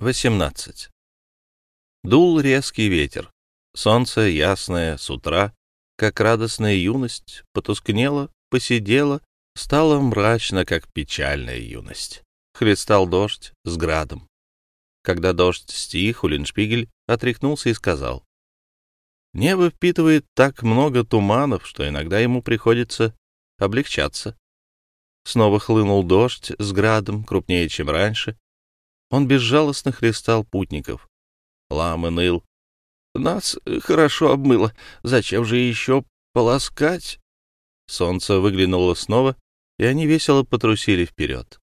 18. Дул резкий ветер. Солнце ясное с утра, как радостная юность, потускнело, посидело, стало мрачно, как печальная юность. Хлестал дождь с градом. Когда дождь стих, Улиншпигель отряхнулся и сказал. Небо впитывает так много туманов, что иногда ему приходится облегчаться. Снова хлынул дождь с градом, крупнее, чем раньше, он безжалостно хлестал путников. Ламы ныл. «Нас хорошо обмыло. Зачем же еще полоскать?» Солнце выглянуло снова, и они весело потрусили вперед.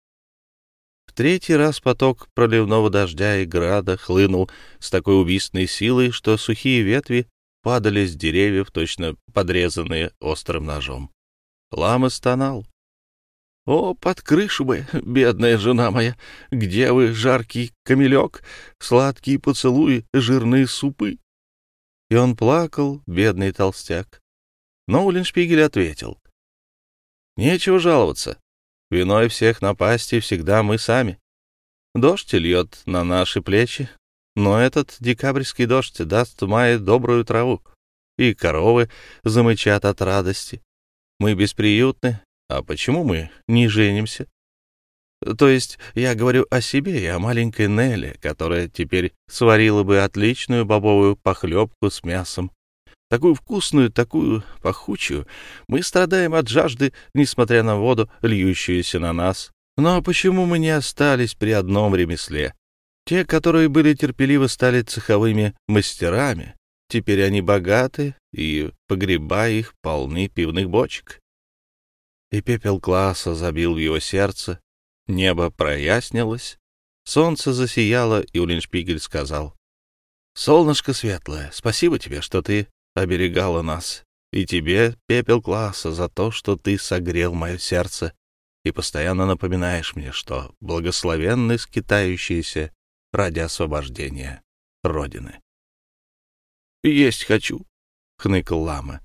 В третий раз поток проливного дождя и града хлынул с такой убийственной силой, что сухие ветви падали с деревьев, точно подрезанные острым ножом. Лама стонал. О, под крышу бы, бедная жена моя! Где вы, жаркий камелек, сладкие поцелуи, жирные супы? И он плакал, бедный толстяк. Но Уллиншпигель ответил. Нечего жаловаться. Виной всех напастей всегда мы сами. Дождь льет на наши плечи, но этот декабрьский дождь даст в мае добрую траву, и коровы замычат от радости. Мы бесприютны, а почему мы не женимся? То есть я говорю о себе и о маленькой Нелле, которая теперь сварила бы отличную бобовую похлебку с мясом. Такую вкусную, такую пахучую. Мы страдаем от жажды, несмотря на воду, льющуюся на нас. Но почему мы не остались при одном ремесле? Те, которые были терпеливы, стали цеховыми мастерами. Теперь они богаты, и погреба их полны пивных бочек и пепел класса забил в его сердце, небо прояснилось, солнце засияло, и Улиншпигель сказал, «Солнышко светлое, спасибо тебе, что ты оберегала нас, и тебе, пепел класса, за то, что ты согрел мое сердце и постоянно напоминаешь мне, что благословенны скитающиеся ради освобождения Родины». «Есть хочу», — хныкал лама.